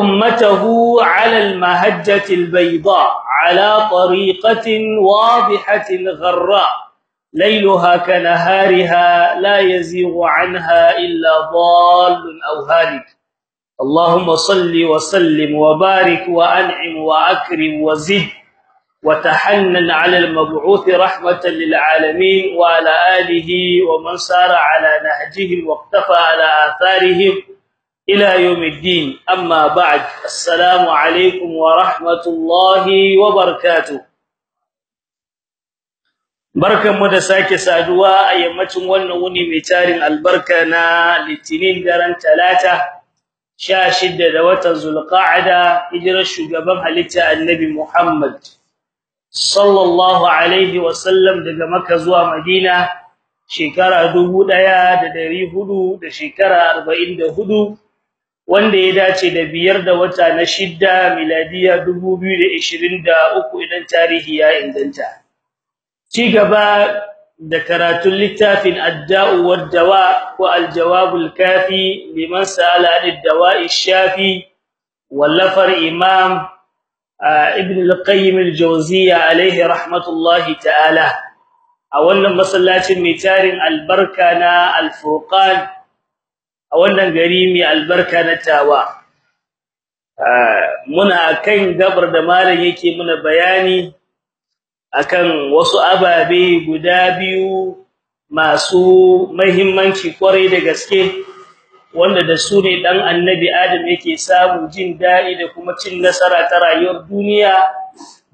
أمته على المهجة البيضاء على طريقة واضحة غراء ليلها كنهارها لا يزيغ عنها إلا ضال أو هالك. اللهم صل وسلم وبارك وأنعم وأكرم وزد. وتحنن على المبعوث رحمة للعالمين وعلى آله ومن سار على نهجهم واقتفى على آثارهم. إلى يوم الدين أما بعد السلام عليكم ورحمة الله وبركاته barkanmu da sake saduwa a yammacin wannan wuni mai tarin albarka na litinin daren talata 16 da watan zulqa'ada hijirar shugaban halitta annabi Muhammad sallallahu alaihi wasallam daga makka zuwa madina shekara 1400 da shekara 44 wanda ya dace da biyar da wata na shidda miladiya 2023 idan tarihi ya inganta. Ci gaba da karatun littafin adda'u wad-dawa wa al-jawab al-kafi liman sa'ala ad-dawa'i shafi wallafar imam ibn al-qayyim al-jawziyya alayhi rahmatullahi ta'ala. A wannan masallacin mai tarin albarka na al-furqan a wannan gari mai albarka na tawa muna kan gabar da malam yake muna bayani akan wasu ababe guda biyu masu muhimmanci ƙwarai da gaske wanda da su ne dan annabi adam yake samu jin daɗi da kuma cin nasara ta rayuwar duniya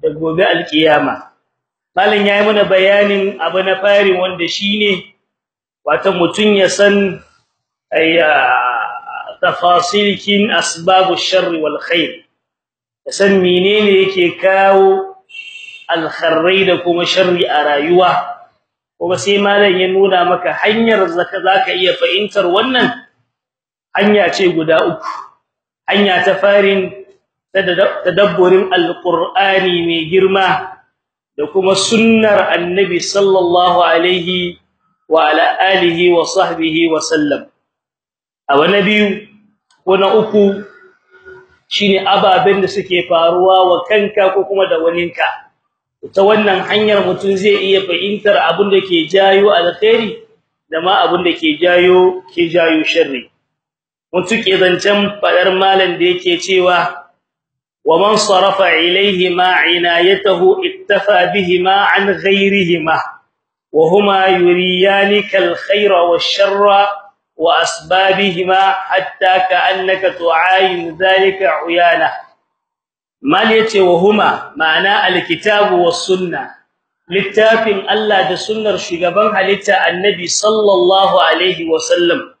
da gobe alkiyama. Malam yayi mana bayanin abu na fari wanda shine wato mutun ya san ayya tafasilikin asbabu sharri wal khair san menene yake kawo alkharrai da kuma sharri a rayuwa kuma sai malam ya nuna maka hanyar zaka zaka iya fahimtar wannan hanya ce guda uku hanya ta farin tadabburin alqur'ani mai girma da kuma sunnar annabi sallallahu alaihi wa ala alihi wa sahbihi wa sallam abu na biyu ko na uku shine ababen da suke faruwa wa kanka ko kuma da waninka. Ta wannan hanyar mutum zai iya fahimtar abin da ke jayo alkhairi da ma abin da ke jayo ke jayo sharri. Mutum ke zancen fadar malan da yake cewa wa man sarafa ilayhi ma inayatahu ittafa bihima an ghayrihima wa huma yuriyanika alkhayra wash-sharra واسبابهما حتى كانك تعاين ذلك عيانا mal yace wa huma ma'ana alkitabu was sunna littafin Allah da sunnar shugaban halitta annabi sallallahu alaihi wasallam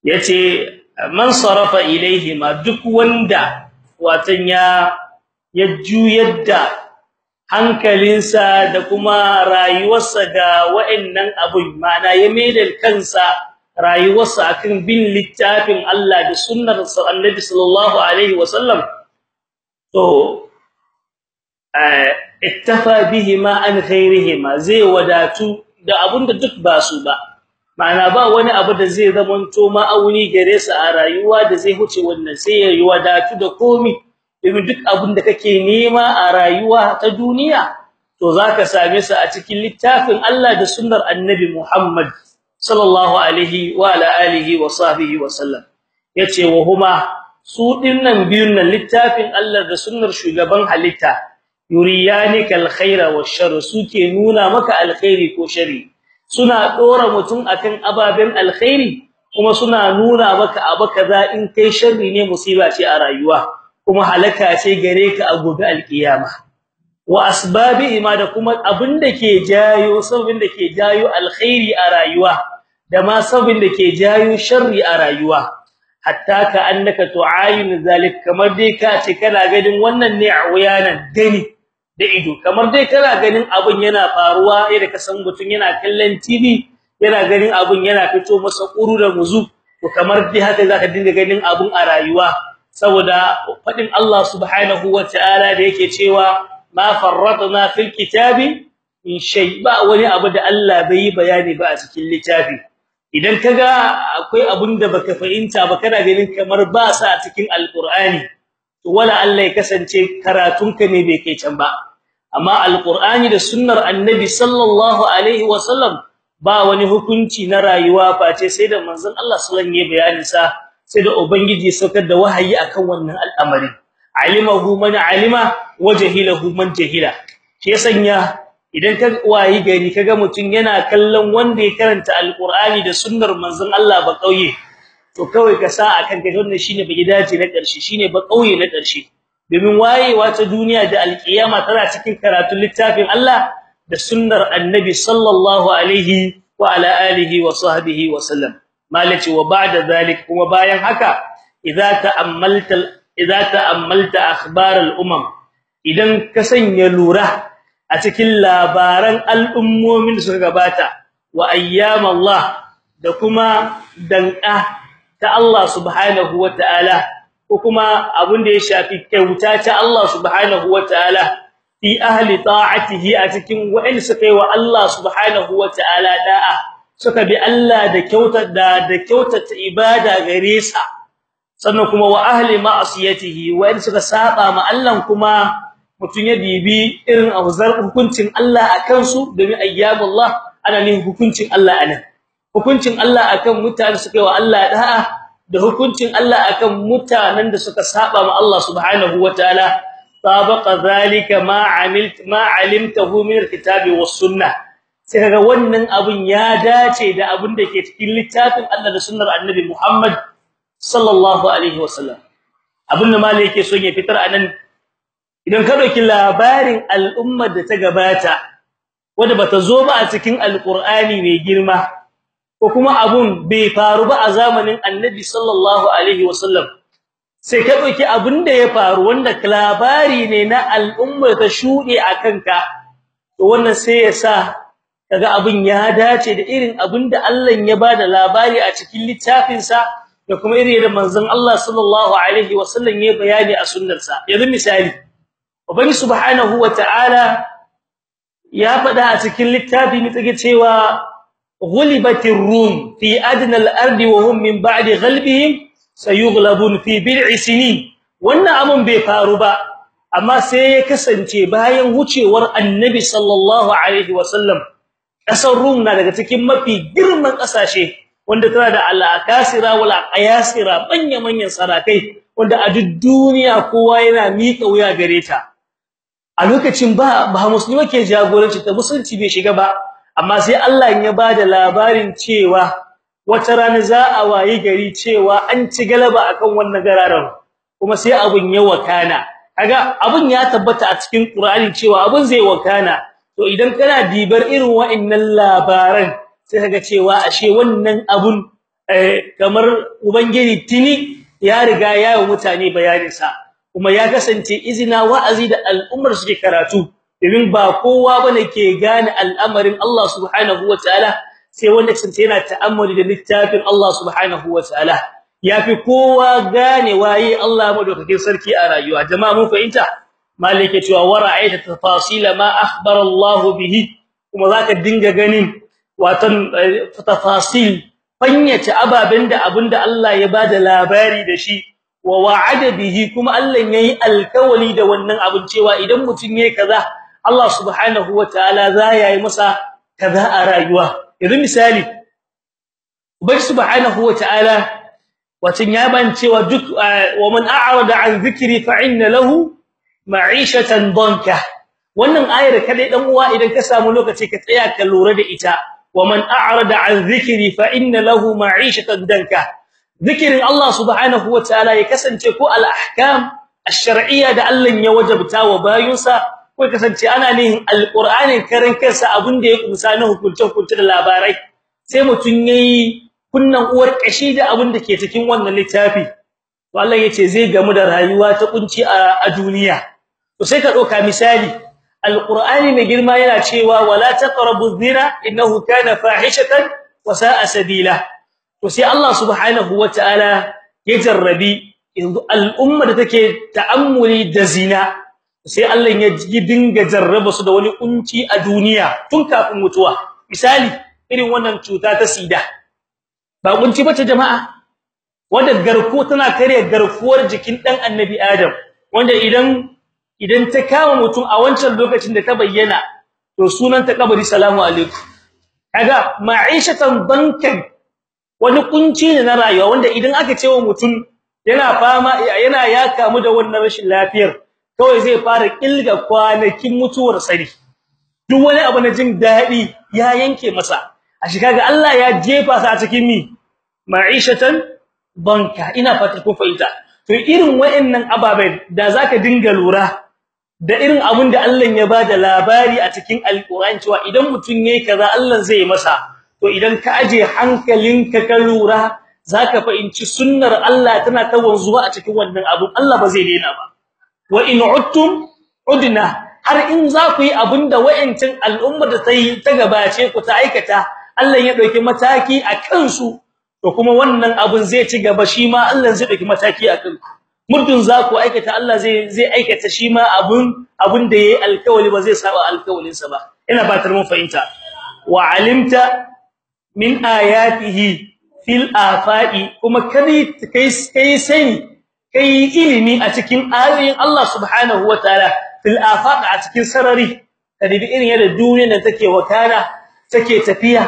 yace man sarafa ilaihi ma duk wanda watan ya ya juyar da hankalinsa da kuma rayuwarsa ga wa'annan abun ma'ana ya maida kansa rayuwarsa akan bin littafin Allah da sunnar Annabi sallallahu alaihi wasallam to ittafa bihima an ghairihima zai wadatu da abunda duk ba su ba. Ma'ana ba wani abu da zai zamanto ma'auni gare sa a rayuwa da zai huce wannan sai ya wadatu da komi. Domin duk abunda kake nema a rayuwa ta duniya to zaka same su a cikin littafin Allah da sunnar Annabi Muhammad. Sallallahu alaihi wa ala alihi wa sahbihi wa sallam. Yace wa huma su ɗin nan biyun nan littafin Allah da sunnar shugaban halitta yuriyanika alkhaira washar suke nuna maka alkhairi ko shari suna dora mutum akan ababen alkhairi kuma suna nuna maka abu kaza in kai sharri ne musiba ce a rayuwa kuma halaka ce gare ka a gobe alkiyama. Wa asbabi ma da kuma abin da ke jayo sabin da ke jayo alkhairi a rayuwa. Da ma sabin da ke jayo sharri a rayuwa. Hatta ka annaka tu'ayin zalik kamar dai ka ce kana ganin wannan ne a wuyanan gani da ido. Kamar dai kana ganin abun yana faruwa yadda ka san mutun yana kallon TV yana ganin abun yana fito masa kuru da muzu to kamar dai haka zaka dinga ganin abun a rayuwa. Saboda faɗin Allah subhanahu wataala da yake cewa ma farratna fil kitabi in shay. Ba wani abu da Allah bai bayani ba a cikin littafi. Idan kaga akwai abun da baka fahimta ba kana ganin kamar ba sa cikin alqur'ani to wala Allah ya kasance karatunka ne bai kai can ba. Amma alqur'ani da sunnar annabi sallallahu alaihi wasallam ba wani hukunci na rayuwa face sai da manzon Allah sallallahu alaihi bayanin sa sai da ubangiji saukar da wahayi akan wannan al'amari alimahu man alima wajhilahu man jahila. Shi sanya idan ka wayi gari kaga mutun yana kallon wanda ya karanta alqur'ani da sunnar manzon Allah ba kauye to kawai ka sa akan kai wannan shine ba gidaje na ƙarshe shine ba kauye na ƙarshe domin wayewa ta duniya da alkiyama tana cikin karatun littafin Allah da sunnar annabi sallallahu alaihi wa ala alihi wa sahbihi wa sallam. Malaci wa ba'da zalik. Kuma bayan haka idza ta'ammalta idza ta'ammalta akhbar al-umam. Idan ka sanya lura a cikin labaran al'ummomin suka gabata wa ayyam Allah da kuma danka ta Allah subhanahu wa ta'ala ko kuma abin da ya shafi kyauta ta Allah subhanahu wa ta'ala fi ahli ta'atihi a cikin wa'in suka yi wa Allah subhanahu wataala da'a suka bi Allah da kyautar da da kyautata ibada gare sa. Sannan kuma wa ahli ma'siyatihi wa'in suka saba ma Allah kuma mutun ya dibi irin auzar hukuncin Allah akan su domin ayyamullah ana ne hukuncin Allah a nan. Hukuncin Allah akan mutane suka wa Allah da'a da hukuncin Allah akan mutanen da suka saba ma Allah subhanahu wataala sabaqa zalika ma amilt ma alimtahu min alkitabi was sai kaga wannan abun ya dace da abun da ke cikin littafin Allah da sunnar annabi Muhammad sallallahu alaihi wasallam. Abun da malai yake so ya fitar a nan idan ka ɗauki labarin al'ummar da ta gabata wanda bata zo ba a cikin alqur'ani mai girma ko kuma abun bai faru ba a zamanin annabi sallallahu alaihi wasallam sai ka ɗauki abin da ya faru wanda labari ne na al'umma ta shude akan ka to wannan sai ya sa kaga abin ya dace da irin abin da Allah ya ba da labari a cikin littafin sa da kuma irin da manzon Allah sallallahu alaihi wasallam ya bayani a sunnar sa yanzu misali ubangi subhanahu wataala ya fada a cikin littafi ne take cewa ghulibatir rum fi adna al-ardi wa hum min ba'di ghalbihim sayughlabun fi bid'i sinin. Wannan abun bai faru ba amma sai ya kasance bayan wucewar annabi sallallahu alaihi wasallam ƙasar rum na daga cikin mafi girman ƙasashe wanda tana da al-akasira wal ayasira manya manyan sarakai wanda a duk duniya kowa yana miƙa wuya gare ta. A lokacin ba ba musulmi ke jagoranci ta musulunci bai shiga ba amma sai Allah ya ba da labarin cewa wata rana za a wayi gari cewa an ci galaba akan wannan gararan kuma sai abun ya wakana. Kaga abun ya tabbata a cikin Qur'ani cewa abun zai wakana. To idan kana dibar irin wa'annan labaran sai kaga cewa ashe wannan abun kamar ubangiji tini ya riga ya yi mutane bayanin sa kuma ya kasance izina wa'azi da al'ummar suke karatu domin ba kowa ba ne ke gane al'amarin Allah subhanahu wataala sai wanda kasance yana ta'ammuli da littafin Allah subhanahu wataala yafi kowa gane waye Allah madaukakin sarki a rayuwa. Jama'a mun fahimta? Malike cewa wara'aita tafasila ma akhbara Allah bihi? Kuma zaka dinga ganin watan tafasil fanyata ababen da abin da Allah ya ba da labari da shi. Wa wa'ada bihi kuma Allah yayi alkawali da wannan abin cewa idan mutun yayi kaza Allah subhanahu wataala za yayi masa kaza a rayuwa. Idan misali ubai subhanahu wataala wacin ya ban cewa duk wa man a'rada an dhikri fa inna lahu ma'ishatan danka. Wannan ayar kadai dan uwa idan ka samu lokaci ka tsaya ka lura da ita. Wa man a'rada an dhikri fa inna lahu ma'ishatan danka. Zikirin Allah subhanahu wataala ya kasance ko al-ahkam ash-shar'iyya da Allah ya wajabta wa bayinsa ko kasance ana nihin al-Qur'anin karin kansa abin da ya kumsa na hukunce hukunce da labarai. Sai mutun yayi kunnan uwar kashi da abin da ke cikin wannan littafi. To Allah ya ce zai gamu da rayuwa ta kunci a duniya. To sai ka doka misali al-Qur'ani mai girma yana cewa wala taqrabu zina innahu kana fahishatan wa sa'a sabila. To sai Allah subhanahu wataala ya jarrabi yanzu al'umma da take ta'ammuli da zina sai Allah ya dinga jarraba su da wani kunci a duniya tun kafin mutuwa. Misali irin wannan cuta ta sida. Ba kunci bace jama'a? Wanda garko tana kare garkuwar jikin dan annabi adam wanda idan idan ta kama mutum a wancan lokacin da ta bayyana to sunan ta kabari salamu alaikum. Kaga ma'ishatan bankan wani kunci ne na rayuwa wanda idan aka ce wa mutum yana fama yana ya kamu da wannan rashin lafiyar kawai zai fara kilga kwanakin mutuwar sari duk wani abu na jin daɗi ya yanke masa. A shi kaga Allah ya jefa sa a cikin mi? Ma'ishatan banka. Ina fata ku fahimta. To irin wayannan ababen da zaka dinga lura da irin abun da Allah ya ba da labari a cikin alqur'ani cewa idan mutun yayi kaza Allah zai masa. To idan ka aje hankalinka ka lura zaka fahimci sunnar Allah tana ta wanzuwa a cikin wannan abu Allah ba zai daina ba. Wa in uttum udna har in za ku yi abin da wayancin al'ummar da ta yi ta gabace ku ta aikata Allah ya ɗauki mataki a kansu to kuma wannan abun zai ci gaba shi ma Allah zai ɗauki mataki a kanku. Muddin za ku aikata Allah zai zai aikata shi ma abun abun da yayi alkawali ba zai saba alkawalinsa ba. Ina batar mun fahimta. Wa alimta min ayatihi fil afaqi kuma kai kai kai sani kai ilimi a cikin ayoyin Allah subhanahu wataala fil afaq a cikin sarari. Kadibi irin yadda duniyar nan take wakana take tafiya.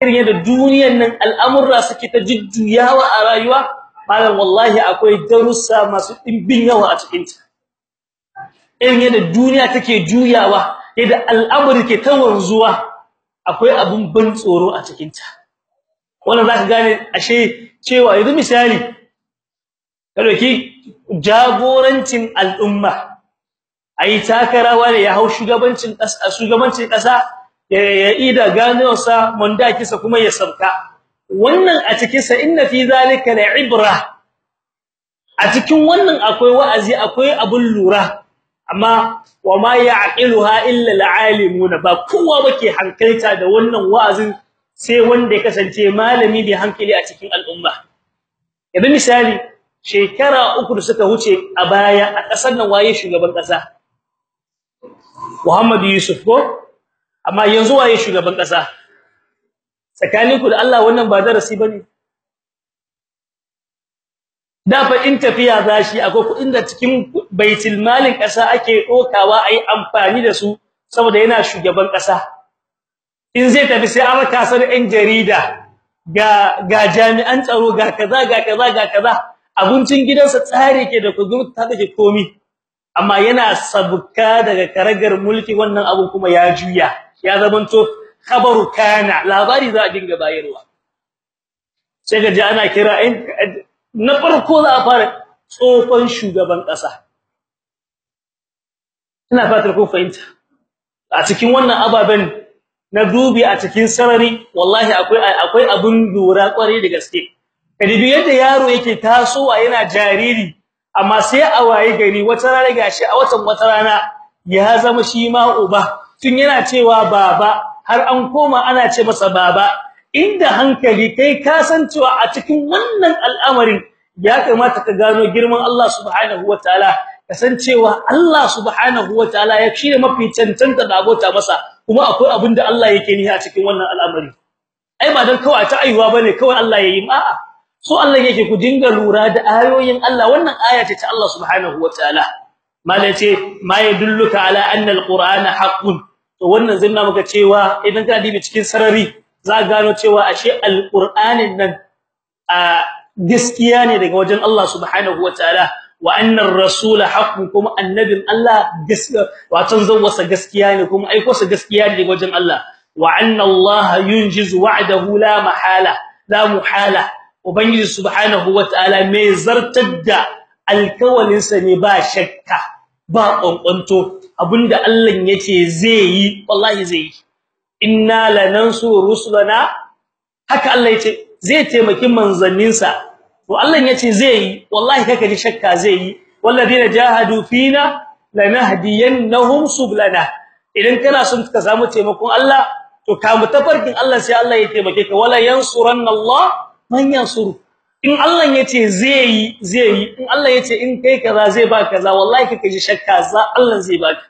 Irin yadda duniyar nan al'amurra suke ta jujjuyawa a rayuwa. Malam wallahi akwai darussa masu dimbin yawa a cikin ta irin yadda duniya take juyawa yadda al'amuri ke ta wanzuwa. Akwai abun ban tsoro a cikin ta wannan zaka gane ashe cewa yanzu misali ki jagorancin al'umma ai takarawa ne ya hau shugabancin kasa shugabancin kasa ya ida ganewarsa manda kisa kuma ya sabka wannan a cikin sa inna fi zalika la'ibra a cikin wannan akwai wa'azi akwai abun lura. Amma wa ma ya'qiluha illa al'alimun ba kowa bake hankalta da wannan wa'azin sai wanda ya kasance malami bi hankali a cikin al'umma. Yanzu misali shekara uku da suka wuce a baya a ƙasar nan waye shugaban kasa Muhammad Yusuf ko? Amma yanzu waye shugaban kasa tsakaninku da Allah wannan ba darasi ba ne da fa in tafiya zashi akwai kuɗin da cikin baitul malin kasa ake dokawa ai amfani da su saboda yana shugaban kasa in zai tafi sai an raka sa ɗan jarida ga ga jami'an tsaro ga kaza ga kaza ga kaza. Abincin gidansa tsare ke da kudur ta dake komi. Amma yana sabka daga karagar mulki wannan abu kuma ya juya ya zamanto khabaru kana labari za a dinga bayarwa. Sai ga ana kira in na farko za a fara tsofan shugaban kasa ina fatar ku fahimta. A cikin wannan ababen na dubi a cikin sarari wallahi akwai akwai abun lura kware da gaske. Kadibi yadda yaro yake tasowa yana jariri amma sai a waye gari wata rana gashi a watan wata rana ya zama shi ma uba. Tun yana cewa baba har an koma ana ce masa baba. Inda hankali kai ka san cewa a cikin wannan al'amarin ya kamata ka gano girman Allah subhanahu wataala kasancewa Allah subhanahu wataala ya shine mafi cancanta da abota masa kuma akwai abin da Allah yake nihi a cikin wannan al'amari. Ai ba dan kawai ta aiwa ba ne kawai Allah yayi a'a so Allah yake ku dinga lura da ayoyin Allah. Wannan aya ce ta Allah subhanahu wataala mala ce ma yadulluka ala anna alqur'ana haqqun. To wannan zai maka cewa idan ka dibi cikin sarari za gano cewa ashe alqur'anin nan a gaskiya ne daga wajen Allah subhanahu wataala wa anna ar-rasul haqqun kuma annabin Allah gaskiya wato zawwasa gaskiya ne kuma aiko sa gaskiya ne daga wajen Allah. Wa anna Allah yunjiz wa'dahu la mahala la muhala. Ubangiji subhanahu wataala mai zartar da alkawalin sa ne ba shakka ba kwankwanto abin da Allah ya ce zai yi wallahi zai yi. Inna lanansuru rusulana. Haka Allah ya ce zai taimaki manzanninsa. To Allah ya ce zai yi wallahi kaka ji shakka zai yi. Walladina jahadu fina lanahdiyannahum sublana idan kana son ka samu taimakon Allah to ka mutafarkin Allah sai Allah ya taimake ka. Wala yansuranna Allah man yansuru. In Allah ya ce zai yi zai yi. In Allah ya ce in kai kaza zai ba kaza. Wallahi kaka ji shakka za Allah zai baka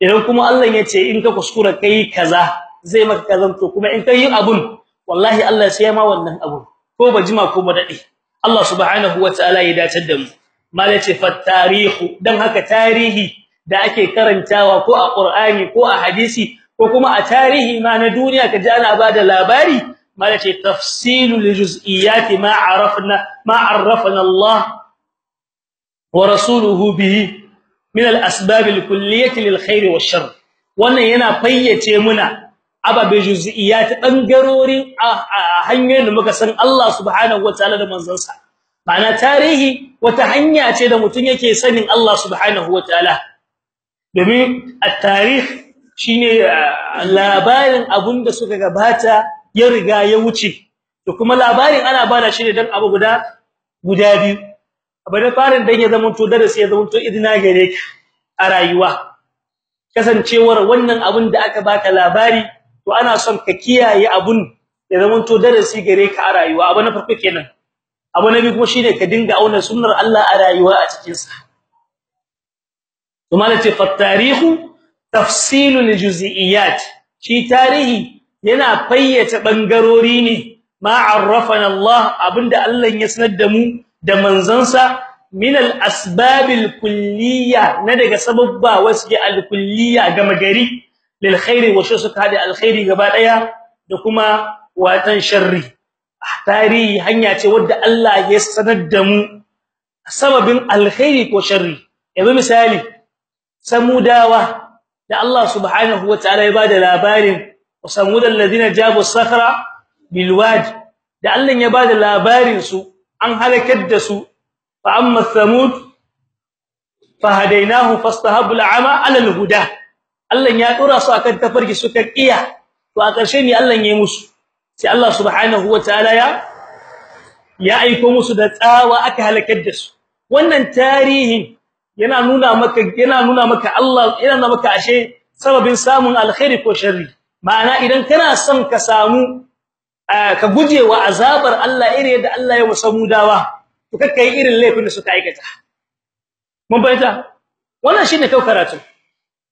idan kuma Allah ya ce in ka kuskura kai kaza zai maka kaza to kuma in kai abun wallahi Allah sai ya ma wannan abun. Ko ba jima ko ba daɗe Allah subhanahu wataala ya dace da mu. Malace fa tarihu dan haka tarihi da ake karantawa ko a Qur'ani ko a hadisi ko kuma a tarihi ma na duniya kaji ana ba da labari malace tafsilul juz'iyati ma arafna ma arafna Allah wa rasuluhu bihi min al-asbab al-kulliyah lil-khair wash-sharr. Wannan yana fayyace muna ababe juz'iyat ɓangarorin hanyoyin da muka san Allah subhanahu wataala da manzansa. Ma'ana tarihi wata hanya ce da mutun yake sanin Allah subhanahu wataala domin at-tarikh shine labarin abunda suka gabata ya riga ya wuce. To kuma labarin ana ba da shi ne dan abu guda guda biyu. Abu farin dan ya zama darasi ya zama to idina gare ka a rayuwa. Kasancewar wannan abun da aka baka labari to ana son ka kiyaye abun ya zama to darasi gare ka a rayuwa. Abu na farko kenan. Abu na biyu kuma shine ka dinga auna sunnar Allah a rayuwa a cikin sa kuma lace fa tarihu tafsilul juz'iyat shi tarihi yana fayyace bangarori ne. Ma arrafana Allah abin da Allah ya sanar da mu da manzansa min al-asbab al-kulliyya na daga sababba wasu al-kulliyya gama gari lil khairi wa suka hada al-khairi gaba ɗaya da kuma watan sharri. Tarihi hanya ce wadda Allah ya sanar da mu sababin al-khairi ko sharri. Yanzu misali samudawa da Allah subhanahu wa ta'ala ya ba da labarin samudal ladina jabu sakhra bil wadi da Allah ya ba da labarin su an halakar da su. Fa amma thamud fahadainahu fastahabu al'ama 'ala al-huda. Allah ya dora su akan tafarki suka kiya. To a ƙarshe ne Allah ya musu. Sai Allah subhanahu wataala ya ya aiko musu da tsawa aka halakar da su. Wannan tarihin yana nuna maka yana nuna maka Allah yana nuna maka ashe sababin samun alkhairi ko sharri. Ma'ana idan kana son ka samu ka gujewa azabar Allah irin yadda Allah ya musamu dawa. To kakkai irin laifin da suka aikata. Mun bayyana wannan shine kau karatu.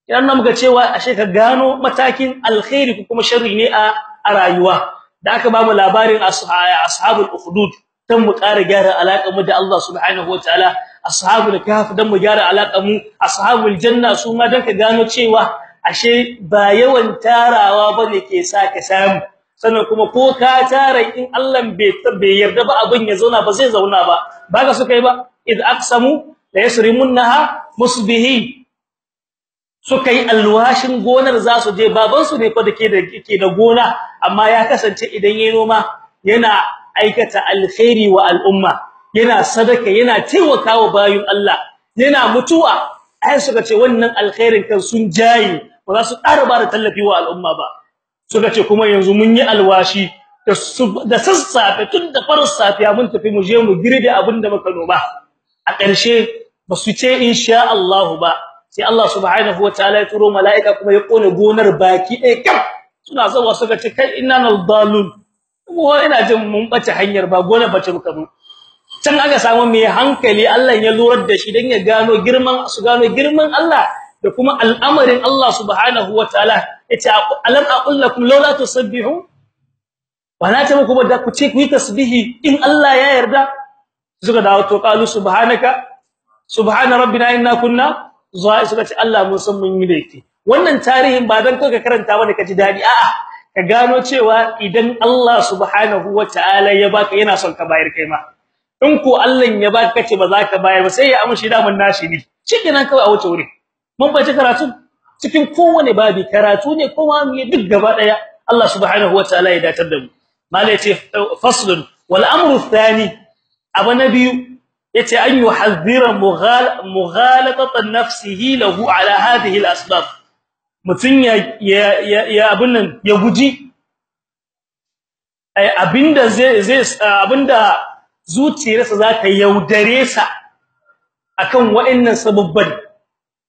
Idan muka cewa ashe ka gano matakin alkhairi ko kuma sharri ne a rayuwa. Da aka ba mu labarin ashabul ukhdud dan mu ƙara gyara alaƙar mu da Allah subhanahu wataala ashabul kahf dan mu gyara alaƙar mu. Ashabul janna su ma dan ka gano cewa ashe ba yawan tarawa ba ne ke sa ka samu. Sannan kuma ko ka tara in Allah bai bai yarda ba abin ya zauna ba zai zauna ba. Baka suka yi ba. Id aqsamu la yasrimunha musbihi. Suka yi alwashin gonar za su je. Baban su ne fa dake da ke da gona. Amma ya kasance idan yayin noma yana aikata alkhairi wa al'umma. Yana sadaka yana taimakawa bayin Allah. Yana mutuwa. Ai suka ce wannan alkhairin kan sun jayi ba za su ƙara ba da tallafi wa al'umma ba. Suka ce kuma yanzu mun yi alwashi da sassafe tun da farar safiya mun tafi mu je mu girbe abin da muka noma. A ƙarshe ba su ce insha Allah ba sai Allah subhanahu wataala ya turo mala'ika kuma ya ƙone gonar baki ɗaya kam suna zawa suka ce kai inna naldalun. Ko ina jin mun bace hanyar ba gonar bace muka mu. Can aka samu mai hankali Allah ya lurar da shi dan ya gano girman su gano girman Allah da kuma al'amarin Allah subhanahu wataala ya ce alam aqul lakum laula tusabbihu wala ta muku da ku ce ku yi tasbihi in Allah ya yarda. Suka dawo to qalu subhanaka subhana rabbina inna kunna zai suka ce Allah mun san mun yi laifi. Wannan tarihin ba dan kai ka karanta ba ne ka ji daɗi a'a ka gano cewa idan Allah subhanahu wataala ya baka yana son ka bayar kai ma. In ko Allah ya baka kace ba za ka bayar ba sai ya amshi da mun nashi ne. Shikenan kawai a wuce wuri mun bace karatu cikin kowane babi karatu ne kuma mu duk gaba ɗaya Allah subhanahu wataala ya datar da mu. Mala ya ce faslun wal amru thani. Abu nabiyu ya ce an yuhadhira mughalatatan nafsihi lahu ala hadhihi al asbab mutun ya ya abun nan ya guji abin da zai zai abin da zuciyarsa za ta yaudare sa akan wa'annan sababban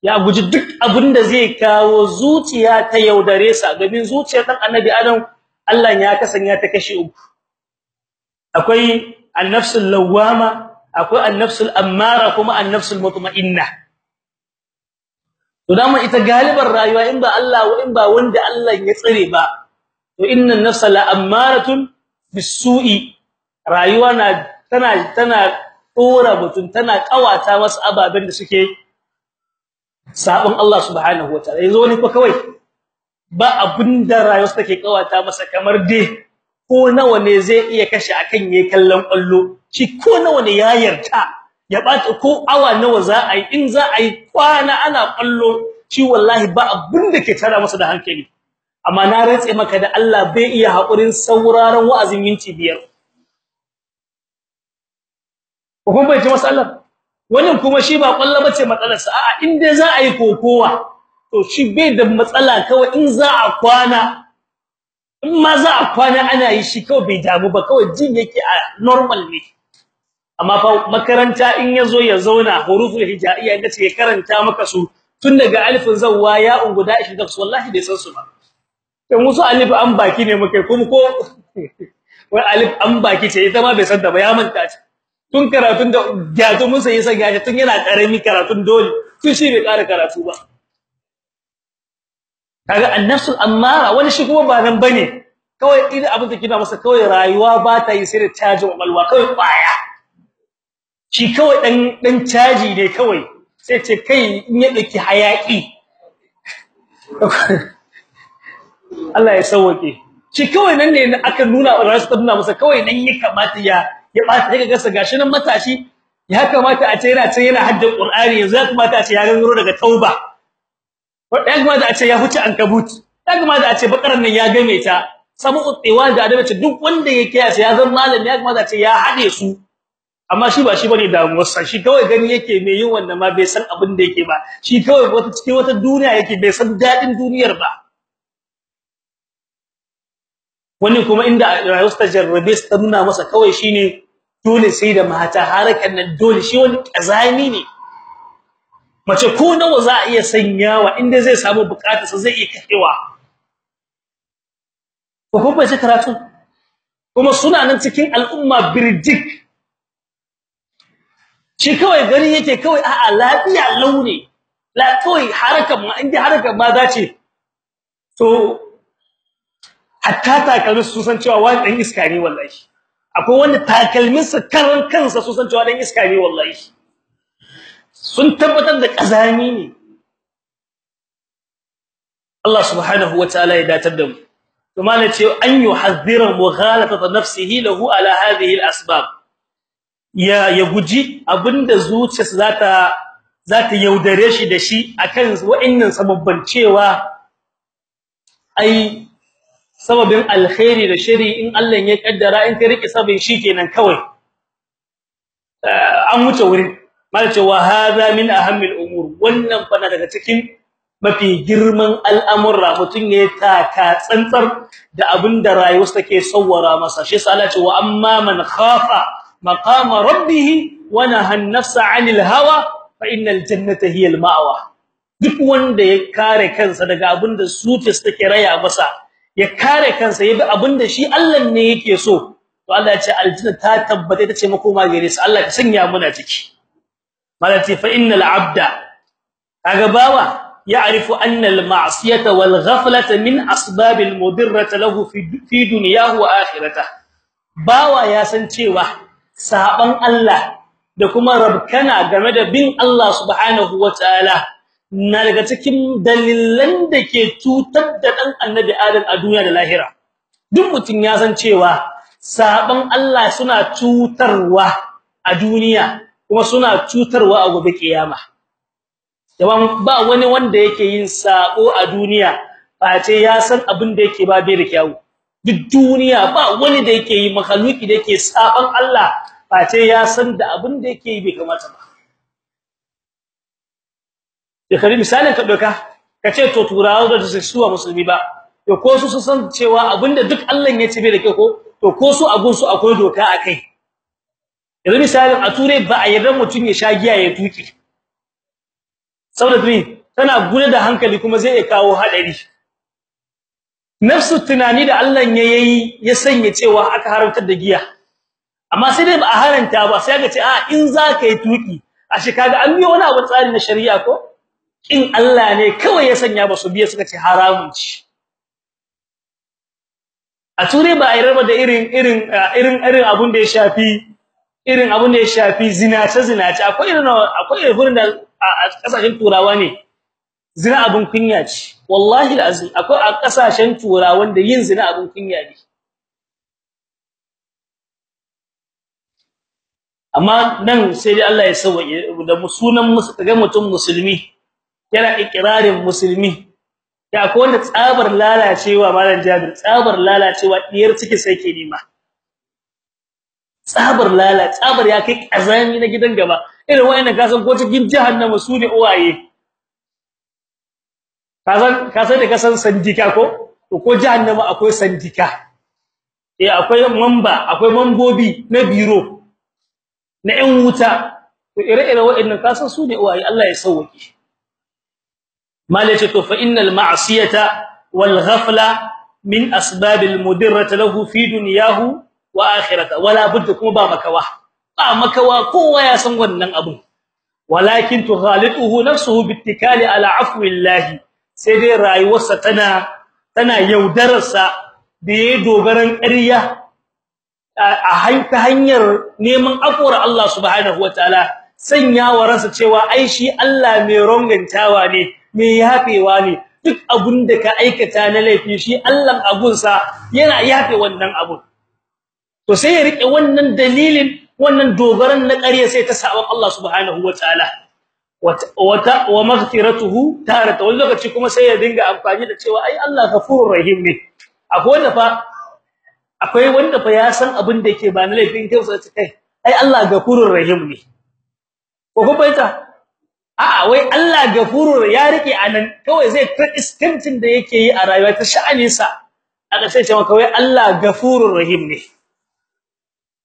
ya guji duk abin da zai kawo zuciya ta yaudare sa gamin zuciyar dan annabi adam Allah ya kasanya ta kashi uku. Akwai an-nafsul akwai an-nafsul ammara kuma an-nafsul mutma'inna. To dama ita galibar rayuwa in ba Allah wa in ba wanda Allah ya tsare ba to innan nafsa la ammaratun bisu'i rayuwa na tana tana dora mutun tana ƙawata wasu ababen da suke sabon Allah subhanahu wataala yanzu wani fa kawai ba abin da rayuwa take ƙawata masa kamar dai ko nawa ne zai iya kashe akan yayin kallon kallo shi ko nawa ne ya yarda ya bata ko awa nawa za a yi in za a yi kwana ana kallo shi wallahi ba abin da ke tara masa da hankali. Amma na rantse maka da Allah bai iya hakurin sauraron wa'azin minti biyar. Ko kuma bai ji masallar wannan kuma shi ba ƙwallo bace matsalar sa a'a in dai za a yi kokowa to shi bai da matsala kawai in za a kwana. In ma za a kwana ana yi shi kawai bai damu ba kawai jin yake a normal ne. Amma fa makaranta in ya zo ya zauna huruful hijaiya inda ce karanta maka su tun daga alifin zawwa ya unguda shi da wallahi bai san su ba. Dan musu alif an baki ne muke kuma ko wai alif an baki ce ita ma bai san da ba ya manta ta tun karatun da gato mun sai yasa gashi tun yana ƙarami karatun dole. Tun shi bai ƙara karatu ba. Kaga annafsul ammara wani shi kuma ba nan ba ne kawai idan abin da kina masa kawai rayuwa ba ta yi sai da caji ƙwaƙwalwa kawai ƙwaya shi kawai dan dan caji ne kawai. Sai ce kai in ya dake hayaki Allah ya sauke shi kawai nan ne aka nuna rasu nuna masa kawai nan ya kamata ya ya ba ta gasa gashi nan matashi ya kamata a ce yana ce yana haddin Qur'ani yanzu ya kamata a ce ya gangaro daga tauba. Ya kamata a ce ya huce ankabut ya kamata a ce bakaran nan ya game ta. Sabu tsewa da adabi ce duk wanda ya kiyasa ya zama malami ya kamata a ce ya hade su. Amma shi ba shi ba ne damuwarsa shi kawai gani yake me yin wanda ma bai san abin da yake ba. Shi kawai wata cikin wata duniya yake bai san daɗin duniyar ba. Wani kuma inda rayuwar ta jarrabe ta nuna masa kawai shine dole sai da mata harakan nan dole shi wani kazami ne. Mace ko nawa za a iya sanyawa inda zai samu bukatarsa zai iya kafewa ko kuma sai karatu kuma suna nan cikin al'umma birjik. Shi kawai gani yake kawai a'a lafiya launi la kawai harakan ma inda harakan ma zace to hatta takalmin su san cewa wani dan iska ne wallahi. Akwai wanda takalmin sa karan kansa su san cewa dan iska ne wallahi. Sun tabbatar da kazami ne. Allah subhanahu wataala ya datar da mu. Kuma ne ce an yuhadhdhira mughalatata nafsihi lahu ala hadhihi al-asbab. Ya ya guji abin da zuciyarsa zata zata yaudare shi da shi akan wa'annan sababban cewa ai sababin alkhairi da shari in Allah ya kaddara in ka riƙe sabin shikenan kawai. An wuce wurin. Malace wa hadha min ahammil umur. Wannan fa daga cikin mafi girman al'amurra mutun ya taka tsantsar da abin da rayuwarsa take sawwara masa. Shi sa Allah ce wa amma man khafa maqama rabbih wa naha an-nafsa 'anil hawa fa innal jannata hiya al-ma'wa duk wanda ya kare kansa daga abin da zuciyarsa take raya masa ya kare kansa yabi abin da shi Allah ne yake so. To Allah ya ce aljanna ta tabbata ita ce makoma gare su. Allah ka sanya muna ciki. Malati fa innal abda. Kaga bawa ya'rifu anna al ma'siyata wal ghaflata min asbab al mudirrata lahu fi dunyahu wa akhiratihi bawa ya san cewa saban Allah da kuma rabkana game da bin Allah subhanahu wataala na daga cikin dalilan da ke cutar da dan annabi Adam a duniya da lahira. Duk mutun ya san cewa saban Allah suna cutarwa a duniya kuma suna cutarwa a gobe kiyama. Yawan ba wani wanda yake yin sabo a duniya face ya san abin da yake ba bai da kyau duk duniya ba wani da yake yi makhluki da yake saban Allah face ya san da abin da yake yi bai kamata ba. Da kare misalin ka doka kace to turawa da su suwa musulmi ba. To ko su san cewa abin da duk Allah ya ce bai da kyau ko to ko su abun su akwai doka akai yanzu misalin a ture ba a yarda mutun ya sha giya ya tuƙi saboda dini tana gune da hankali kuma zai iya kawo hadari nafsu tunani da Allah ya yayi ya sanya cewa aka haramtar da giya. Amma sai dai ba a haranta ba sai ga ce a in za ka yi tuƙi ashe kaga an yi wani abu tsari na shari'a ko? In Allah ne kawai ya sanya ba su biye suka ce haramun ci. A ture ba a raba da irin irin irin irin abun da ya shafi irin abun da ya shafi zinace zinace akwai irin akwai irin da a ƙasashen turawa ne zina abun kunya ce. Wallahi alazim akwai a ƙasashen turawa wanda yin zina abun kunya ne. Amma nan sai dai Allah ya sauke da sunan ga mutum musulmi. Yana ikrarin musulmi. Ya ko wanda tsabar lalacewa malam Jabir tsabar lalacewa diyar ciki sai ke nima tsabar lala tsabar ya kai kazami na gidan gaba. Irin wayannan kasan ko cikin jahannama su ne uwaye. Kasan kasan da kasan sandika ko? Ko jahannama akwai sandika. Eh akwai mamba akwai mambobi na biro na ƴan wuta. To ire-ire wayannan kasan su ne uwaye. Allah ya sauke malace to fa innal ma'siyata wal ghafla min asbabil mudirrati lahu fi dunyahu wa akhirata. Wala budda kuma ba makawa. Ba makawa kowa ya wannan abun. Walakin tughaliduhu nafsuhu bittikali ala afwillahi. Sai dai rayuwarsa tana tana yaudararsa da yayi dogaran ƙarya a hanyar neman afuwar Allah subhanahu wataala sanya wa ransa cewa ai shi Allah mai rongantawa ne. Mai yafewa ne? Duk abun da ka aikata na laifi shi Allah abunsa yana yafe wannan abun. To sai ya riƙe wannan dalilin wannan dogaran na ƙarya sai ta sabon Allah subhanahu wataala wata wa maghfiratuhu tarata wani lokaci kuma sai ya dinga amfani da cewa ai Allah ghafurur rahim ne. Akwai wanda fa akwai wanda fa ya san abin da yake ba na laifin kai kai ai Allah ghafurur rahim ne. Ko kuma ita a'a wai Allah ghafurur ya riƙe a nan kawai zai ta iskancin da yake yi a rayuwa ta sha'aninsa. Aka sai ce maka wai Allah ghafurur rahim ne.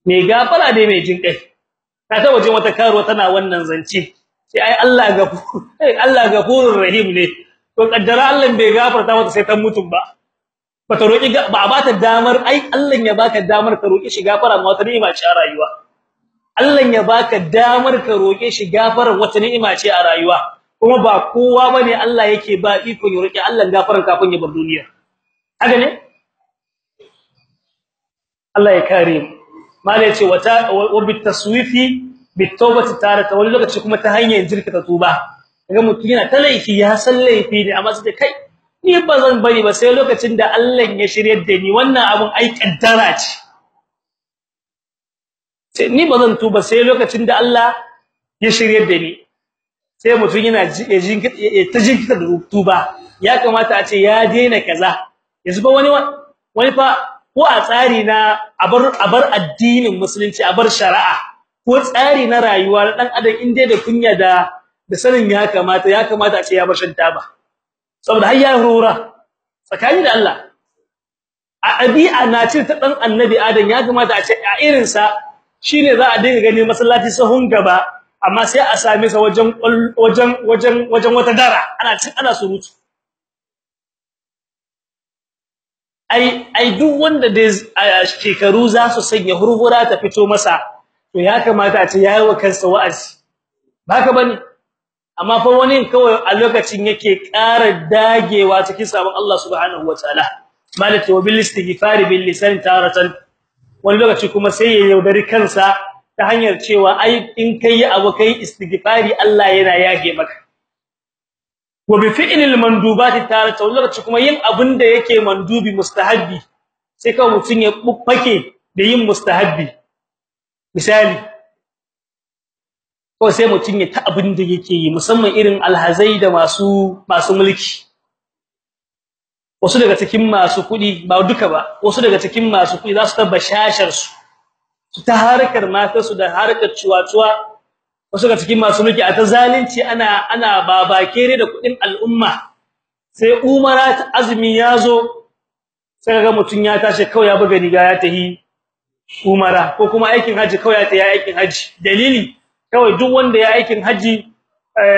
Mai gafara dai mai jin kai ka ta waje wata karo tana wannan zance? Sai ai Allah gafur ai Allah gafurur rahim ne. To kaddara Allah bai gafarta mata sai ta mutum ba. Bata roki ba ba ta damar ai Allah ya baka damar ka roki shi gafara ma wata ni'ima ce a rayuwa. Allah ya baka damar ka roke shi gafara wata ni'ima ce a rayuwa. Kuma ba kowa ba ne Allah yake ba iko ya roki Allah gafaran kafin ya bar duniya. Haka ne? Allah ya kare mala ya ce wata wa bitaswifi bitawbati tarata. Wani lokaci kuma ta hanyar jirkita tuba. Kaga mutum yana ta laifi ya san laifi ne amma sai kai ni ba zan bari ba sai lokacin da Allah ya shiryar da ni. Wannan abun ai kaddara ce. Sai ni ba zan tuba sai lokacin da Allah ya shiryar da ni. Sai mutum yana ta jinkita da tuba. Ya kamata a ce ya daina kaza. Yanzu ba wani wani fa ko a tsari na abar abar addinin musulunci abar shari'a ko tsari na rayuwa dan adam inda da kunya da da sanin ya kamata ya kamata a ce ya bar shan taba. Saboda har ya rura tsakani da Allah. A abi'a na ce ta dan annabi adam ya kamata a ce a irin sa shine za a dinga gani masallaci sahun gaba amma sai a same sa wajen wajen wajen wajen wata dara ana ana surutu. Ai ai duk wanda da shekaru za su sanya hurhura ta fito masa to ya kamata a ce yayi wa kansa wa'azi. Baka ba ne amma fa wani kawai a lokacin yake ƙara dagewa cikin sabon Allah subhanahu wataala malaka wa bil istighfar bil lisan taratan wani lokaci kuma sai ya yaudari kansa ta hanyar cewa ai in kai abu kai istighfari Allah yana yage maka. Wa bi fi'lil mandubati tarata wani lokaci kuma yin abin da yake mandubi mustahabbi sai kawai mutun ya buffake da yin mustahabbi. Misali ko sai mutun ya ta abin da yake yi musamman irin alhazai da masu masu mulki. Wasu daga cikin masu kuɗi ba duka ba wasu daga cikin masu kuɗi za su ta bashashar su su ta harkar mata su da harkar ciwaciwa wasu daga cikin masu mulki a ta zalunci ana ana babakere da kuɗin al'umma. Sai umara ta azumi ya zo sai ga mutun ya tashi kawai ya buga riga ya tahi umara ko kuma aikin haji kawai ya tayi aikin haji dalili kawai duk wanda ya aikin haji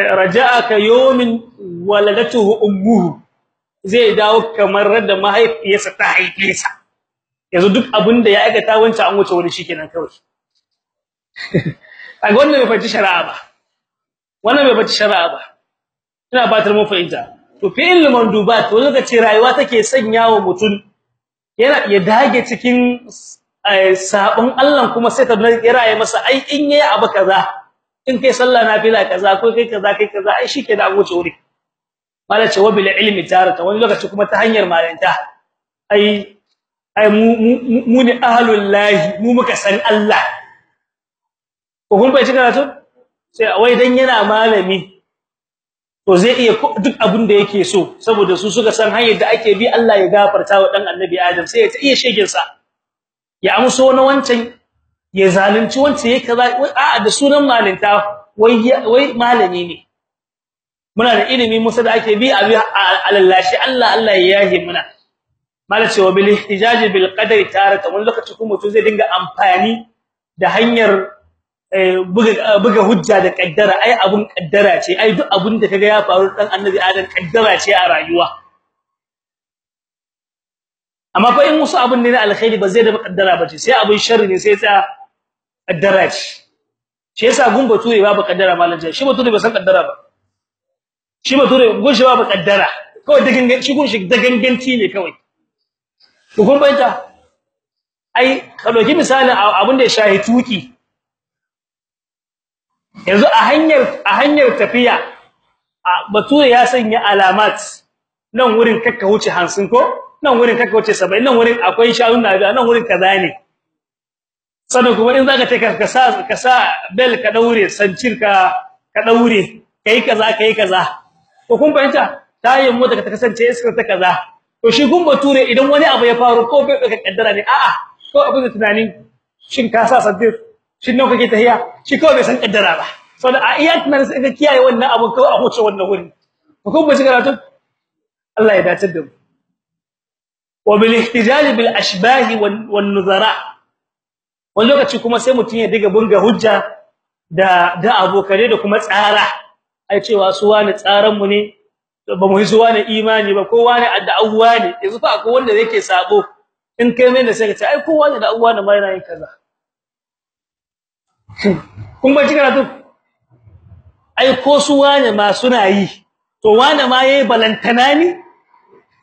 raja'a ka yawmin waladatuhu ummuhu. Zai dawo kamar da mahaifiyarsa ta haife sa. Yanzu duk abin da ya aikata wancan an wuce wani shikenan kawai. A wannan bai faɗi shari'a ba. Wannan bai faɗi shari'a ba. Ina batar mu fahimta. To fi'il mandubat to lokaci rayuwa take sanyawa mutun yana ya dage cikin sabon Allah kuma sai ta kira ya masa ai in yayi abu kaza in kai sallah nafila kaza ko kai kaza kai kaza ai shike da abuce wuri. Mala ce wabil ilmi tarata wani lokaci kuma ta hanyar malanta. Ai ai mu ne ahlul lahi mu muka san Allah. Ko kun bai to sai wai dan yana malami to zai iya duk abin da yake so saboda su suka san hanyar da ake bi Allah ya gafarta wa dan annabi Adam sai ya ta iya shegin sa ya amso na wancan ya zalunci wancan yake a da sunan malinta wai wai malami ne. Muna da ilimi musa da ake bi abi alallashi Allah Allah ya yahi muna. Malace wa bil ihtijaj bil qadari tarata wani lokaci kuma mutum zai dinga amfani da hanyar buga hujja da kaddara. Ai abun kaddara ce. Ai duk abun da kaga ya faru dan annabi adam kaddara ce a rayuwa. Amma fa in musu abun ne na alkhairi ba zai da kaddara ba ce. Sai abun sharri ne sai ta kaddara ce. Shi yasa gun bature babu kaddara malan shi bature ba san kaddara ba. Shi bature gun shi babu kaddara. Kawai da gangan shi gun shi da ganganci ne kawai. To kun bayyana ai ka ɗauki misali abun da ya shahi tuƙi yanzu a hanyar a hanyar tafiya bature ya sanya alamat. Nan wurin kakka wuce 50 ko? Nan wurin kakka wuce 70 nan wurin akwai shayun na nan wurin kaza ne. Sannan kuma in zaka take ka sa ka sa bel ka daure sancir ka ka daure kai kaza kai kaza. To kun fahimta? Tayin mota ka kasance iskar ta kaza. To shi gun bature idan wani abu ya faru ko bai ka kaddara ne a'a ko abin da tunani shin ka sa sadir shin nawa kake tahiya? Shi kawai bai san kaddara ba. Saboda a iya tunanin sai ka kiyaye wannan abu kawai a huce wannan wuri ko ba shi karatu? Allah ya dace da mu. Wa bil ihtijaj bil ashbah wan nuzara. Wani lokaci kuma sai mutun ya diga bunga hujja da da abokare da kuma tsara. Ai cewa su wani tsaran mu ne ba mu yi su wani imani ba kowa ne da awwa ne yanzu fa akwai wanda yake sabo. In kai mai da sai ka ce ai kowa ne da awwa ne mai yin kaza. Kun ba kira to ai ko su wane ma suna yi. To wane ma yayi balantana ni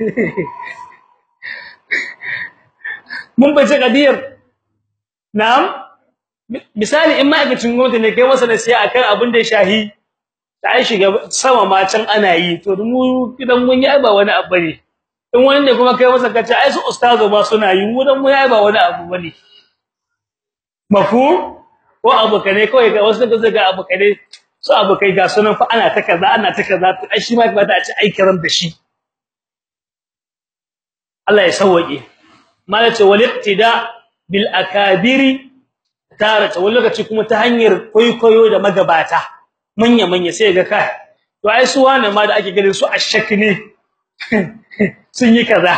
mun bace kadiyar na'am. Misali in ma'aikacin gwamnati ne kai masa nasiha akan abin da ya shahi ta shiga sama ma can ana yi to mu kidan mun yi ba wani abu ne in wani ne kuma kai masa kace ai su ustazo ma suna yi mu dan mun yi ba wani abu ba ne. Mafhum? Ko abukane kawai ga wasu da zaga abukane su abukai ga sunan fa ana ta kaza ana ta kaza ai shi ma ba ta ci aikaran da shi. Allah ya sauke malace wal iqtida bil akabiri tarata. Wani lokaci kuma ta hanyar koyoyo da magabata. Manya manya sai ga kai to ai su wane ma da ake ganin su ashaki ne sun yi kaza.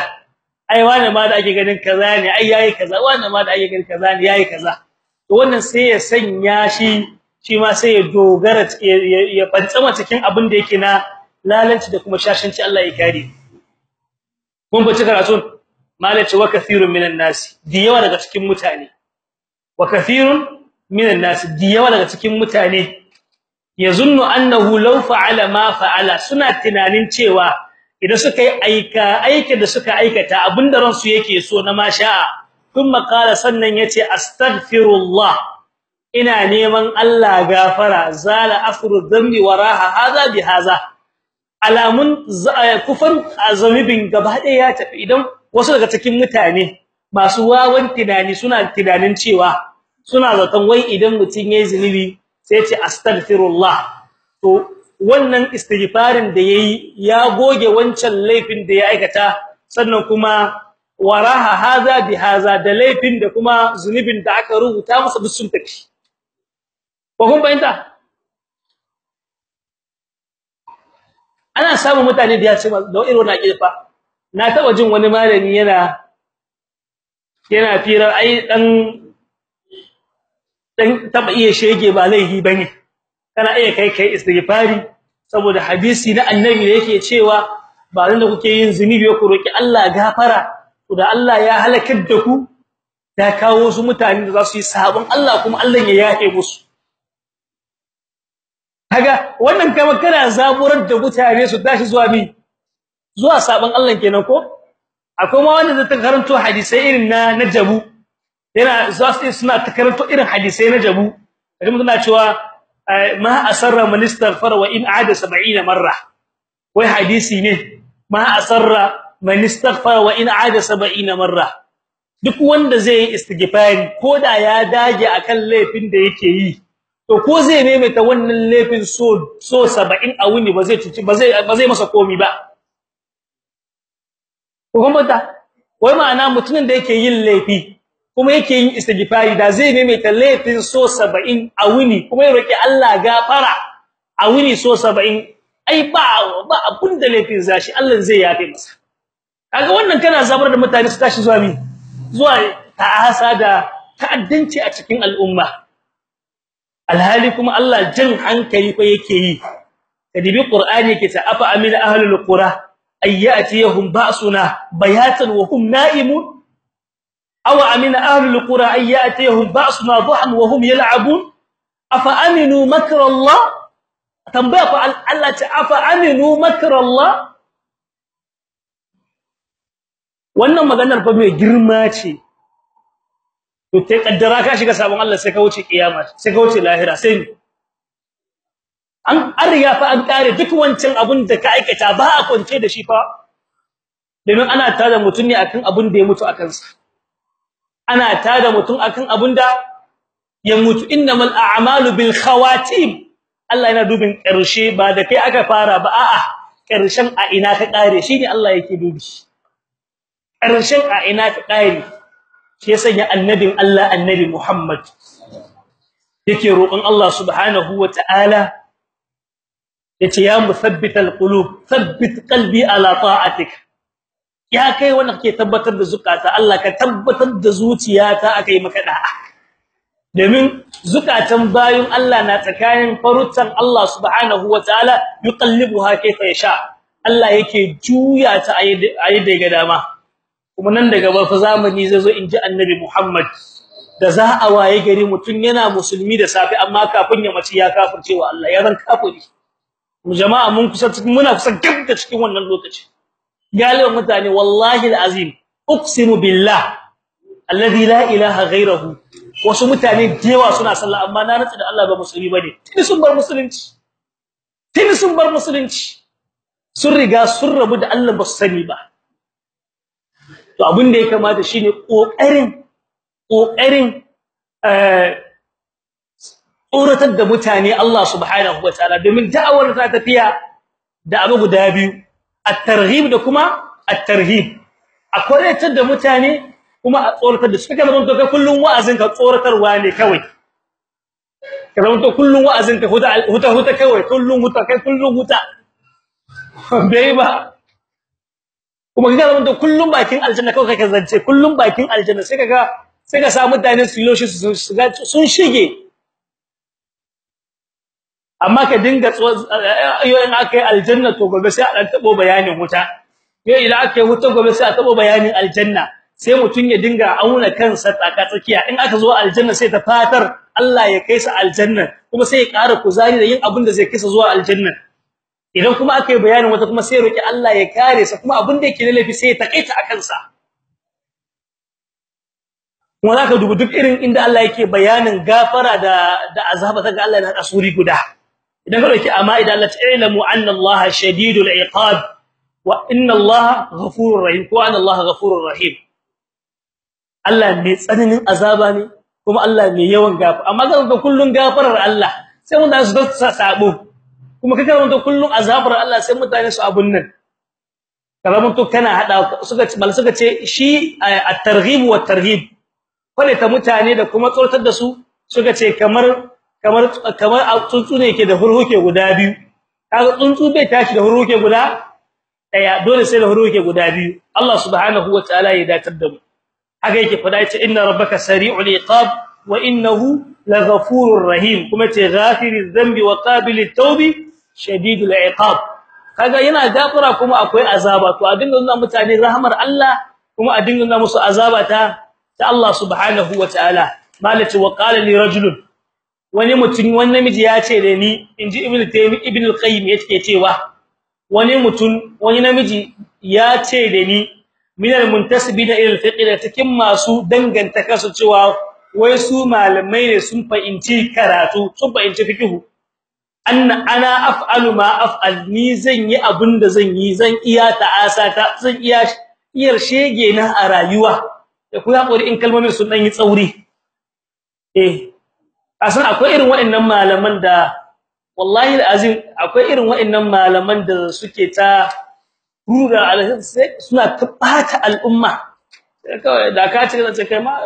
Ai wane ma da ake ganin kaza ne ai yayi kaza. Wane ma da ake ganin kaza ne yayi kaza. To wannan sai ya sanya shi shi ma sai ya dogara ya fantsama cikin abin da yake na lalanci da kuma shashanci Allah ya kare. Mun bace karatun? Malaci wa kathirun minan nas diyawa daga cikin mutane. Wa kathirun minan nas diyawa daga cikin mutane yazunnu annahu law fa'ala ma fa'ala. Suna tunanin cewa idan suka yi aika aika da suka aikata abin da ransu yake so na masha'a kuma kala sannan ya ce astaghfirullah. Ina neman Allah gafara. Zala afru dhanbi waraha hadha bi hadha. Alamun kufan azamibin gaba ɗaya ya tafi. Idan wasu daga cikin mutane masu wawan tunani suna tunanin cewa suna zaton wai idan mutun yayi zinubi sai ce astaghfirullah. To wannan istighfarin da yayi ya goge wancan laifin da ya aikata sannan kuma waraha haza bi haza da laifin da kuma zunubin da aka rubuta masa duk sun tafi. Ko kun bayanta ana samu mutane da ya ce da irin wannan kilfa na taba jin wani malami yana yana firar ai dan dan taba iya shege ba laihi ba ne. Kana iya kai kai istighfari saboda hadisi na annabi yake cewa ba nan da kuke yin zunubi ku roki Allah gafara. To da Allah ya halakar da ku da kawo su mutane da za su yi sabon Allah kuma Allah ya yake musu. Kaga wannan kama kana zaburar da mutane su tashi zuwa mi? Zuwa sabon Allah kenan ko? Akwai ma wanda zai karanto hadisai irin na na yana za su suna ta karanto irin hadisai na jabu. Kaga mutuna cewa ma asarra man istaghfara in aada 70 marra. Wai hadisi ne ma asarra man istaghfara wa in aada 70 marra. Duk wanda zai yi istighfari koda ya dage akan laifin da yake yi to ko zai maimaita wannan laifin so so 70 a wuni ba zai tuci ba zai ba zai masa komi ba. Ko kuma ta wai ma'ana mutumin da yake yin laifi kuma yake yin istighfari da zai maimaita laifin so 70 a wuni kuma ya roki Allah gafara a wuni so 70 ai ba ba abun da laifin zashi Allah zai yafe masa. Kaga wannan kana zabar da mutane su tashi zuwa mi zuwa ta'asa da ta'addanci a cikin al'umma. Alhali kuma Allah jin hankali fa yake yi. Kadibi qur'ani yake ta afa amina ahlul qura ayyatihum ba'suna bayatan wa hum na'imun? Aw amina ahlul qura ayyatihum ba'suna dhuhan wa hum yal'abun afa aminu makra Allah tambaya fa Allah ta afa wannan maganar fa mai girma ce to sai kaddara ka shiga sabon Allah sai ka wuce kiyama sai ka wuce lahira sai an riga fa an kare duk wancan abun da ka aikata ba a kwance da shi fa domin ana tada mutun ne akan abun da ya mutu akan sa ana tada mutun akan abun da ya mutu. Innamal a'malu bil khawatim Allah yana dubin ƙarshe ba da kai aka fara ba. A'a ƙarshen a ina ka kare shine Allah yake dubi. Karshen a ina ka kare shi ya sanya annabin Allah annabi Muhammad. Yake roƙon Allah subhanahu wataala ya ce ya musabbital qulub thabbit qalbi ala ta'atik. Ya kai wanda kake tabbatar da zukata Allah ka tabbatar da zuciyata akai maka da'a. Domin zukatan bayun Allah na tsakanin farutan Allah subhanahu wataala yuqallibuha kayfa yasha. Allah yake juya ta ayi da ga dama. Kuma nan daga fa zamani zai zo inji annabi Muhammad. Da za a waye gari mutun yana musulmi da safi amma kafin ya mace ya kafircewa Allah ya zan kafiri. Mu jama'a mun kusa muna kusa gab da cikin wannan lokaci. Galiban mutane wallahi alazim uqsimu billah alladhi la ilaha ghayruhu wasu mutane dewa suna sallah amma na rantsa da Allah ba musulmi ba ne. Tuni sun bar musulunci. Tuni sun bar musulunci. Sun riga sun rabu da Allah ba su sani ba. To abin da ya kamata shine ƙoƙarin ƙoƙarin eh tsoratar da mutane Allah subhanahu wataala domin da'awar ta tafiya da abu guda biyu. At-targhib da kuma at-tarhib akwai da mutane kuma a tsoratar da su kaga to kai kullun wa'azin ka tsoratarwa ne kawai kaga zaman to kullun wa'azin ka huta huta huta kawai kullun huta kai kullun huta bai ba kuma kaga zaman to kullun bakin aljanna kawai kake zance kullun bakin aljanna sai kaga sai ka samu mutane su yoshi su sun shige amma ka dinga yoyin akai aljanna to gobe sai a dan tabo bayanin wuta. Yau ila akai wuta gobe sai a tabo bayanin aljanna. Sai mutun ya dinga auna kansa tsaka tsakiya. In aka zo aljanna sai ta fatar Allah ya kai sa aljanna. Kuma sai ya ƙara kuzari da yin abin da zai kai sa zuwa aljanna. Idan kuma aka yi bayanin wata kuma sai roki Allah ya kare sa. Kuma abin da yake laifi sai ya takaita akan sa kuma zaka dubi duk irin inda Allah yake bayanin gafara da da azaba ga Allah yana asuri guda. Idan ka ɗauki amma idan Allah ta'lamu anna Allah shadidul iqab wa inna Allah ghafurur rahim. Ko anna Allah ghafurur rahim. Allah mai tsananin azaba ne kuma Allah mai yawan gafara amma ga kullun gafarar Allah sai mun da su sa sabo. Kuma kaga mun kullun azabar Allah sai mutane su abun nan. Karamin to kana hada suka mal suka ce shi at-targhib wa at-tarhib kwale ta mutane da kuma tsortar da su suka ce kamar kamar kamar tsuntsu ne yake da hurhuke guda biyu. Kaga tsuntsu bai tashi da hurhuke guda ɗaya dole sai da hurhuke guda biyu. Allah subhanahu wataala ya datar da mu. Haka yake fada ya ce inna rabbaka sari'ul iqab wa innahu laghafurur rahim. Kuma ce ghafiriz dhanbi wa qabilit tawbi shadidul iqab. Kaga yana gafara kuma akwai azaba. To a dinga nuna mutane rahmar Allah kuma a dinga nuna musu azaba ta ta Allah subhanahu wataala malaci wa qala li rajulun wani mutum wani namiji ya ce da ni inji ibnu taymi ibnu al-qayyim yake cewa wani mutum wani namiji ya ce da ni min almuntasibina ila alfiqh cikin masu danganta kasu cewa wai su malamai ne sun fahimci karatu sun fahimci fiqh. Anna ana af'alu ma af'al ni zan yi abin da zan yi zan iya ta'asata zan iya iyar shege na a rayuwa. Da ku haƙuri in kalmomin sun dan yi tsauri. Eh. Asan akwai irin waɗannan malaman da wallahi alazim akwai irin waɗannan malaman da suke ta rura suna ta bata al'umma. Kawai da ka ce zace kai ma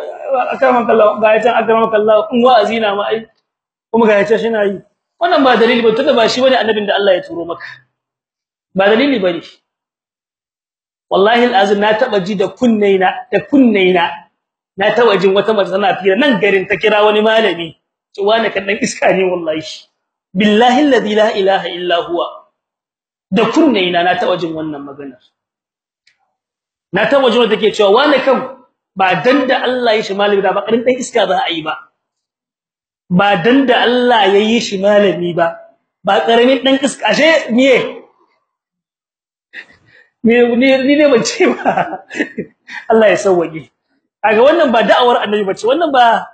akan kallahu ga yacan akan kallahu in wa'azi ma ai kuma ga ya ce shi na yi. Wannan ba dalili ba tunda ba shi ba ne annabin da Allah ya turo maka. Ba dalili ba ne. Wallahi alazim na taba ji da kunnaina da kunnaina na taba jin wata mace tana fira nan garin ta kira wani malami. Ce wani kan dan iska ne wallahi? Billahi alladhi la ilaha illa huwa. Da kunnaina na taba jin wannan magana na taba jin wanda take cewa wani kan ba dan da Allah ya shi malami da ba karin dan iska za a yi ba. Ba dan da Allah ya yi shi malami ba ba ƙaramin dan iska. Ashe miye? Ni ne ban ba. Allah ya sauwaje kaga wannan ba da'awar annabi bace wannan ba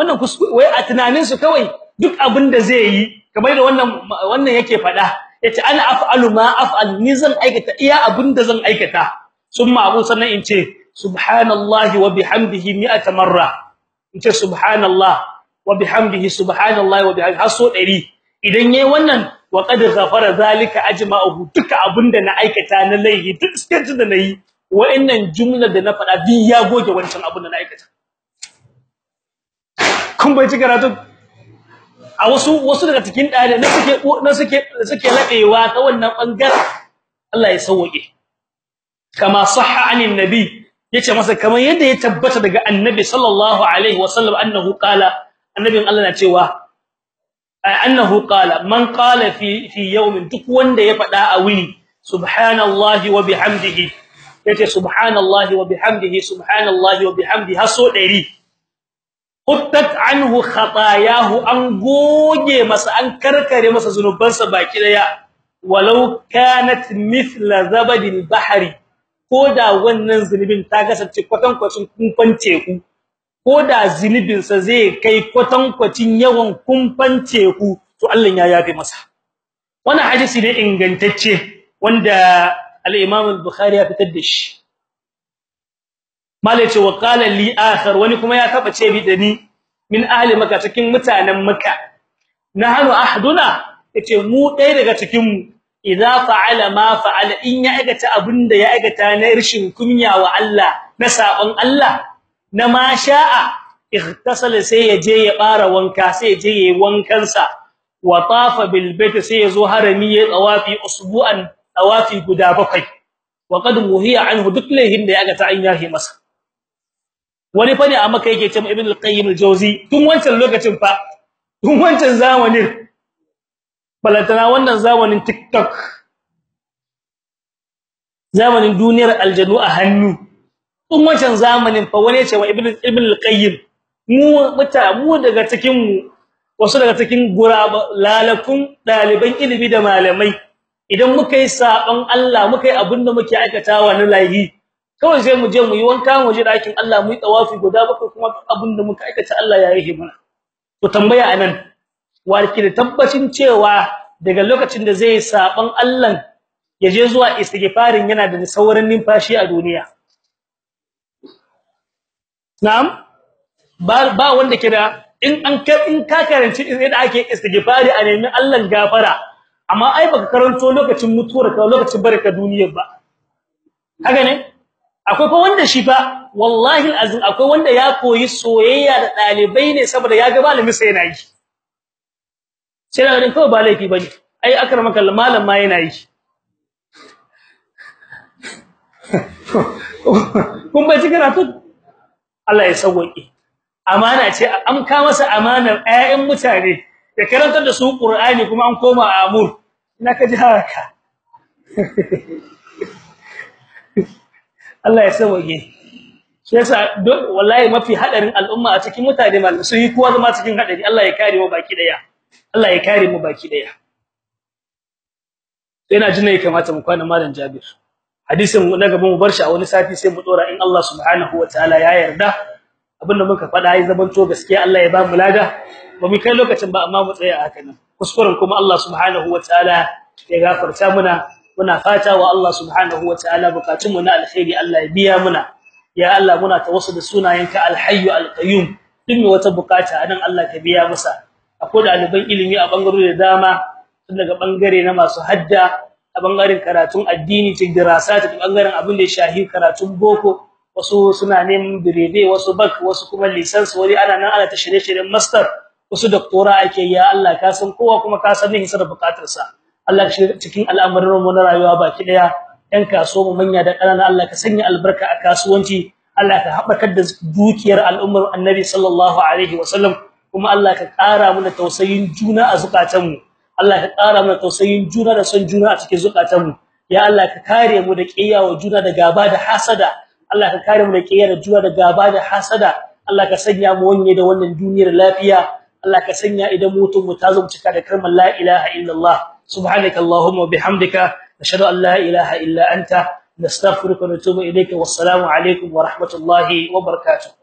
wannan wai a tunanin su kawai duk abin da zai yi kamar da wannan wannan yake fada ya ce ana af'alu ma af'al ni zan aikata iya abin da zan aikata. Summa abu sannan in ce subhanallahi wa bihamdihi mi'ata marra. In ce subhanallah wa bihamdihi subhanallahi wa bihamdihi haso 100 idan yayi wannan wa qad ghafara zalika ajma'uhu duka abin da na aikata na laifi duk stage da na yi wa'annan jumla da na faɗa bi ya goge wancan abin da na aikata. Kun bai ci karatu a wasu wasu daga cikin dare na suke na suke suke labewa ta wannan ɓangaren Allah ya sauke kama sahha anin nabi ya ce masa kamar yadda ya tabbata daga annabi sallallahu alaihi wasallam annahu qala annabin Allah na cewa annahu qala man qala fi fi yawmin duk wanda ya fada a wuni subhanallahi wa bihamdihi ya ce subhanallahi wa bihamdihi subhanallahi wa bihamdihi haso 100 quttat anhu khatayahu an goge masa an karkare masa zanubansa baki ɗaya. Walau kanat mithla zabadil bahri koda wannan zunubin ta kasance kwatankwacin kumfan teku koda zunubin sa zai kai kwatankwacin yawan kumfan teku to Allah ya yafe masa. Wannan hadisi ne ingantacce wanda al-Imam al-Bukhari ya fitar da shi. Malace wa qala li akhar wani kuma ya taba ce bi da ni min ahli makka cikin mutanen makka. Nahnu ahduna? Yace mu dai daga cikin mu idza fa'ala ma fa'ala in ya aikata abin da ya aikata na rishin kunya wa Allah na sabon Allah na ma sha'a ightasala sai ya je ya bara wanka sai ya je yayi wankan sa wa tafa bil bait sai ya zo harami ya tawafi usbu'an tawafi guda bakwai. Wa qad muhiya anhu duk laihin da ya aikata an yahi masa. Wani fa ne a maka yake cewa ibn al-qayyim al-jawzi tun wancan lokacin fa tun wancan zamanin. Balantana wannan zamanin tiktok. Zamanin duniyar aljanu a hannu. Tun wancan zamanin fa wani cewa ibn ibn al-qayyim mu muta mu daga cikin mu wasu daga cikin guraba lalakun daliban ilimi da malamai. Idan muka yi sabon Allah muka yi abin da muke aikatawa na lahi kawai sai mu je mu yi wanka mu je ɗakin Allah mu yi tawafi guda bakwai kuma abin da muka aikata Allah ya yi mana. To tambaya a nan warki da tabbacin cewa daga lokacin da zai saban Allah ya je zuwa istighfarin yana da sauran numfashi a duniya? Na'am? Ba ba wanda ke da in an in ka karanci yadda ake istighfari a nemi Allah gafara amma ai baka karanto lokacin mutuwar ka lokacin barka duniyar ba. Haka ne? Akwai fa wanda shi fa wallahi alazim akwai wanda ya koyi soyayya da ɗalibai ne saboda ya ga malami sai yana yi. Sai da ganin kawai ba laifi ba ne ai akramaka malam ma yana yi. Kun bai cikin karatu Allah ya sauke amana ce an ka masa amanar ayyan mutane da karantar da su Qur'ani kuma an koma amur. Ina ka ji haka? Allah ya sauke. Shi yasa wallahi mafi hadarin al'umma a cikin mutane malamai su yi kowa zama cikin hadari. Allah ya kare mu baki ɗaya. Allah ya kare mu baki ɗaya. Ina jin ne kamata mu kwana malam Jabir. Hadisin na gaba mu bar shi a wani sati sai mu dora in Allah subhanahu wataala ya yarda. Abinda muka faɗa ya zamanto gaskiya Allah ya ba mu lada. Ba mu kai lokacin ba amma mu tsaya haka nan. Kuskuren kuma Allah subhanahu wataala ya gafarta muna. Muna fata wa Allah subhanahu wataala bukatun mu na alkhairi Allah ya biya muna. Ya Allah muna tawassul da sunayenka alhayyu alqayyum. Duk wata buƙata a nan Allah ka biya masa. Akwai daliban ilimi a bangarori da dama tun daga ɓangare na masu hadda a ɓangaren karatun addini cikin dirasa ta ɓangaren abin da ya shahi karatun boko wasu suna neman birede wasu bak wasu kuma license wani ana nan ana ta shirye-shiryen master wasu doctora ake ya Allah ka san kowa kuma ka san hisar bukatarsa. Allah ka shiga cikin al'amuran mu na rayuwa baki ɗaya ɗan kasuwa mu manya da ƙanana Allah ka sanya albarka a kasuwanci. Allah ka haɓakar da dukiyar al'ummar Annabi sallallahu alaihi wasallam kuma Allah ka ƙara mana tausayin juna a zukatanmu. Allah ka ƙara mana tausayin juna da son juna a cikin zukatanmu. Ya Allah ka kare mu da kiyawa juna da gaba da hasada. Allah ka kare mu da kiyawa juna da gaba da hasada. Allah ka sanya mu wanye da wannan duniyar lafiya. Allah ka sanya idan mutum mu ta zo cika da kalmar la ilaha illallah. Subhanakallahumma bihamdika nashhadu an la ilaha illa anta nastaghfiruka wa natubu ilayka wassalamu alaikum wa rahmatullahi wa barakatuh